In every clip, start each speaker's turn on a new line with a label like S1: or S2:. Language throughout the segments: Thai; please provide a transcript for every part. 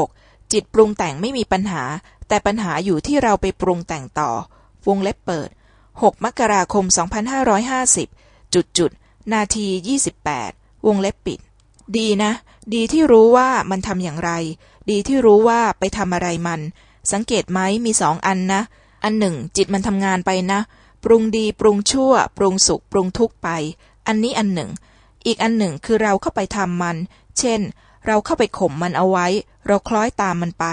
S1: 36. จิตปรุงแต่งไม่มีปัญหา แต่ปัญหาอยู่ที่เราไปปรุงแต่งต่อ วงเล็บเปิด 6 มกราคม 2550 จุดจุด นาที 28 วงเล็บปิด ดีนะ ดีที่รู้ว่ามันทำอย่างไร ดีที่รู้ว่าไปทำอะไรมัน สังเกตไหมมีสองอันนะ อันหนึ่ง จิตมันทำงานไปนะ ปรุงดีปรุงชั่ว ปรุงสุข ปรุงทุกข์ไป อันนี้อันหนึ่ง อีกอันหนึ่งคือเราเข้าไปทำมัน เช่น เราเข้าไปข่มมันเอาไว้ เราคล้อยตามมันไป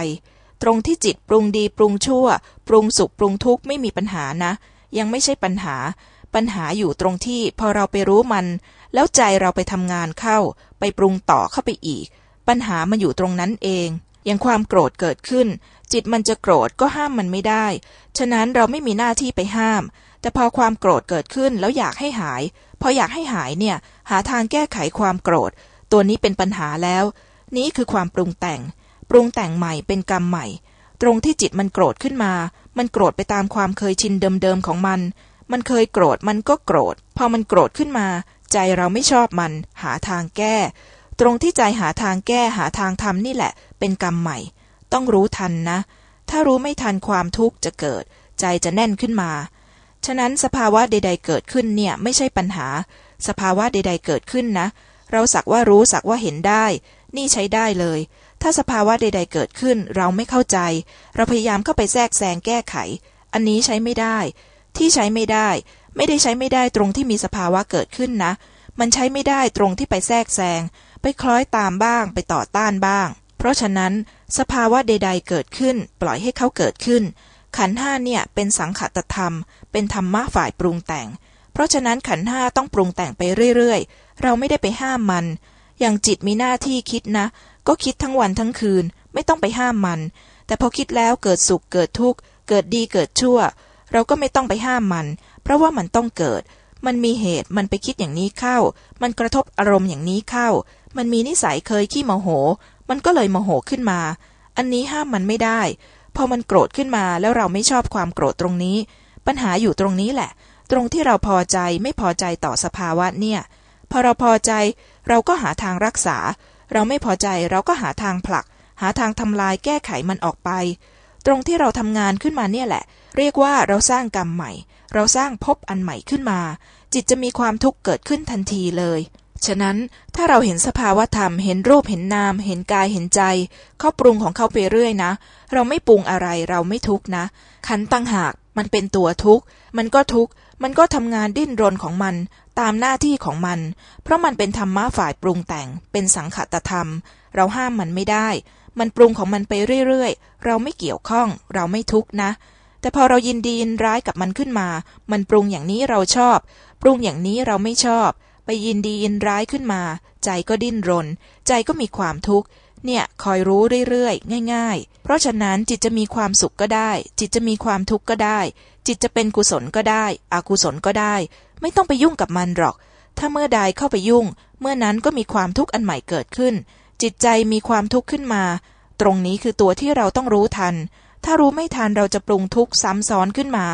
S1: ตรงที่จิตปรุงดีปรุงชั่ว ปรุงสุขปรุงทุกข์ไม่มีปัญหานะ ยังไม่ใช่ปัญหา ปัญหาอยู่ตรงที่พอเราไปรู้มัน แล้วใจเราไปทำงานเข้า ไปปรุงต่อเข้าไปอีก ปัญหามันอยู่ตรงนั้นเองอย่างความโกรธเกิดขึ้น จิตมันจะโกรธก็ห้ามมันไม่ได้ ฉะนั้นเราไม่มีหน้าที่ไปห้าม แต่พอความโกรธเกิดขึ้นแล้วอยากให้หาย พออยากให้หายเนี่ย หาทางแก้ไขความโกรธ ตัวนี้เป็นปัญหาแล้ว นี้คือความปรุงแต่ง ปรุงแต่งใหม่เป็นกรรมใหม่ ตรงที่จิตมันโกรธขึ้นมา มันโกรธไปตามความเคยชินเดิมๆของมัน มันเคยโกรธมันก็โกรธ พอมันโกรธขึ้นมา ใจเราไม่ชอบมัน หาทางแก้ ตรงที่ใจหาทางแก้หาทางทำนี่แหละ เป็นกรรมใหม่ ต้องรู้ทันนะ ถ้ารู้ไม่ทันความทุกข์จะเกิด ใจจะแน่นขึ้นมา ฉะนั้นสภาวะใด ๆ เกิดขึ้นเนี่ยไม่ใช่ปัญหา สภาวะใด ๆ เกิดขึ้นนะ เราสักว่ารู้สักว่าเห็นได้ นี่ใช้ได้เลย ถ้าสภาวะใด ๆ เกิดขึ้น เราไม่เข้าใจ เราพยายามเข้าไปแทรกแซงแก้ไข อันนี้ใช้ไม่ได้ ที่ใช้ไม่ได้ ไม่ได้ใช้ไม่ได้ตรงที่มีสภาวะเกิดขึ้นนะ มันใช้ไม่ได้ตรงที่ไปแทรกแซง ไปคล้อยตามบ้าง ไปต่อต้านบ้าง เพราะฉะนั้น สภาวะใด ๆ เกิดขึ้น ปล่อยให้เขาเกิดขึ้น ขันห้าเนี่ยเป็นสังขตธรรม เป็นธรรมะฝ่ายปรุงแต่ง เพราะฉะนั้นขันห้าต้องปรุงแต่งไปเรื่อยๆ เราไม่ได้ไปห้ามมัน อย่างจิตมีหน้าที่คิดนะ ก็คิดทั้งวันทั้งคืน ไม่ต้องไปห้ามมัน แต่พอคิดแล้วเกิดสุขเกิดทุกข์ เกิดดีเกิดชั่ว เราก็ไม่ต้องไปห้ามมัน เพราะว่ามันต้องเกิด มันมีเหตุมันไปคิดอย่างนี้เข้า มันกระทบอารมณ์อย่างนี้เข้า มันมีนิสัยเคยขี้โมโห มันก็เลยโมโหขึ้นมา อันนี้ห้ามมันไม่ได้ พอมันโกรธขึ้นมาแล้วเราไม่ชอบความโกรธตรงนี้ ปัญหาอยู่ตรงนี้แหละ ตรงที่เราพอใจไม่พอใจต่อสภาวะเนี่ย พอเราพอใจเราก็หาทางรักษา เราไม่พอใจเราก็หาทางผลัก หาทางทำลายแก้ไขมันออกไป ตรงที่เราทำงานขึ้นมาเนี่ยแหละ เรียกว่าเราสร้างกรรมใหม่ เราสร้างภพอันใหม่ขึ้นมา จิตจะมีความทุกข์เกิดขึ้นทันทีเลย ฉะนั้นถ้าเราเห็นสภาวะธรรม เห็นรูปเห็นนาม เห็นกายเห็นใจ เขาปรุงของเขาไปเรื่อยนะ เราไม่ปรุงอะไรเราไม่ทุกข์นะ ขันตั้งหาก มันเป็นตัวทุกข์ มันก็ทุกข์ มันก็ทำงานดิ้นรนของมัน ตามหน้าที่ของมัน เพราะมันเป็นธรรมะฝ่ายปรุงแต่ง เป็นสังขตธรรม เราห้ามมันไม่ได้ มันปรุงของมันไปเรื่อยๆ เราไม่เกี่ยวข้อง เราไม่ทุกข์นะ แต่พอเรายินดียินร้ายกับมันขึ้นมา มันปรุงอย่างนี้เราชอบ ปรุงอย่างนี้เราไม่ชอบ ไปยินดียินร้ายขึ้นมา ใจก็ดิ้นรน ใจก็มีความทุกข์ เนี่ย คอยรู้เรื่อยๆ ง่าย ๆ เพราะฉะนั้นจิตจะมีความสุขก็ได้ จิตจะมีความทุกข์ก็ได้ จิตจะเป็นกุศลก็ได้ อกุศลก็ได้ ไม่ต้องไปยุ่งกับมันหรอก ถ้าเมื่อใดเข้าไปยุ่ง เมื่อนั้นก็มีความทุกข์อันใหม่เกิดขึ้น จิตใจมีความทุกข์ขึ้นมา ตรงนี้คือตัวที่เราต้องรู้ทัน ถ้ารู้ไม่ทันเราจะปรุงทุกข์ซ้ำซ้อนขึ้นมา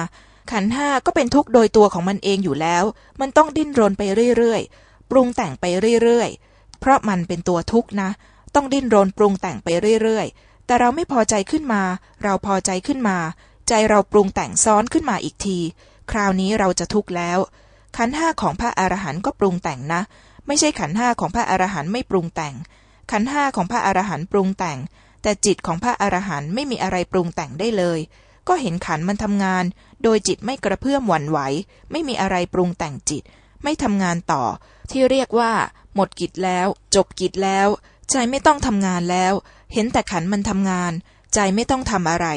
S1: ขันห้าก็เป็นทุกข์โดยตัวของมันเองอยู่แล้ว มันต้องดิ้นรนไปเรื่อยๆปรุงแต่งไปเรื่อยๆเพราะมันเป็นตัวทุกข์นะ ต้องดิ้นรนปรุงแต่งไปเรื่อยๆ แต่เราไม่พอใจขึ้นมา เราพอใจขึ้นมา ใจเราปรุงแต่งซ้อนขึ้นมาอีกที คราวนี้เราจะทุกข์แล้ว ขันห้าของพระอรหันต์ก็ปรุงแต่งนะ ไม่ใช่ขันห้าของพระอรหันต์ไม่ปรุงแต่ง ขันห้าของพระอรหันต์ปรุงแต่ง แต่จิตของพระอรหันต์ไม่มีอะไรปรุงแต่งได้เลย ก็เห็นขันมันทำงาน โดยจิตไม่กระเพื่อมหวั่นไหว ไม่มีอะไรปรุงแต่งจิต ไม่ทำงานต่อ ที่เรียกว่า หมดกิจแล้ว จบกิจแล้ว ใจไม่ต้องทำงานแล้ว เห็นแต่ขันมันทำงาน ใจไม่ต้องทำอะไร